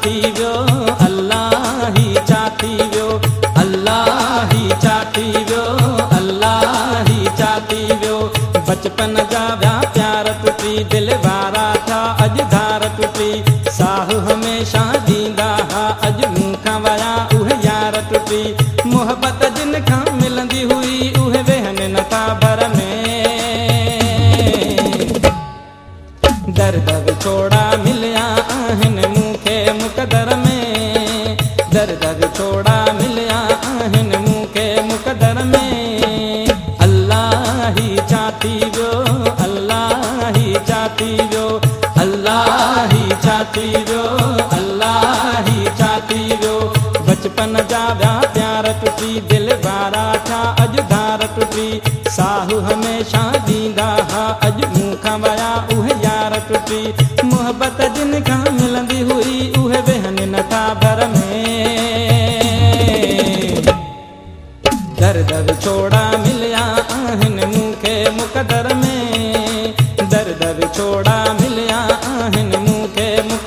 चाहती वो अल्लाह ही चाहती वो अल्लाह ही चाहती वो अल्लाह ही चाहती वो बचपन जा व्या प्यार तुटी दिल वारा था, अज धार तुटी साह हमेशा दींदा हा, अज मुखा वया उह यार तुटी मोहब्बत वियो अल्लाह ही चाती वियो अल्लाह ही चाती वियो अल्लाह ही चाती वियो बचपन जा व्या प्यार टुटी, दिल वारा छा अॼु धार टुटी। साहु हमेशा ॾींदा हा अॼु मूं खां वया उहे यार टुटी। मोहबत जिन खां मिलंदी हुई, उहे वेहनि नथा भर में।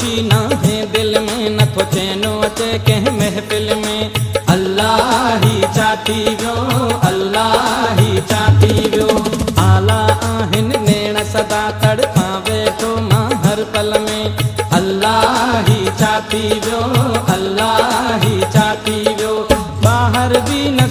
खुशी न है दिल में, न थो चैनो अचे कंहिं महफ़िल में। अल्लाह ही चाती वियो अल्लाह ही चाती वियो आला आहिनि नेण सदा तड़पा वेठो माँ हर पल में। अल्लाह ही चाती वियो अल्लाह ही चाती वियो ॿाहिरि बि न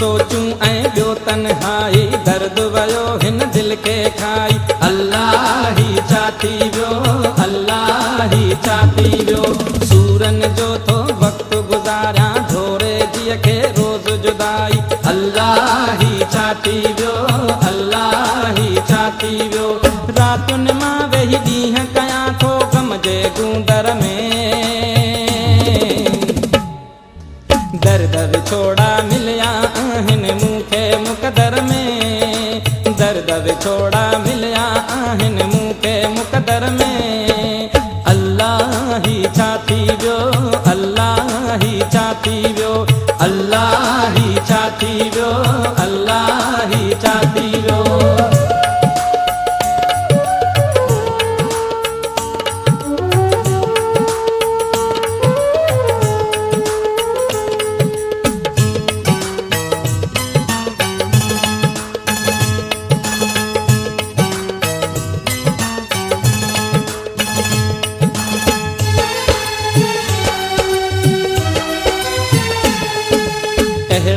सोचूं, ऐं ॿियो तनहाई दर्द वियो, हिन दिलि खे खाई। अल्लाह ही चाती वियो, अल्लाह ही चाती वियो। सूरन जो दर्द विछोड़ा मिलिया आहिनि मुखे मुक़दर में। दर्द विछोड़ा मिलिया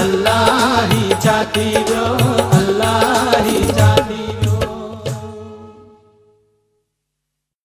अलाही चातीरो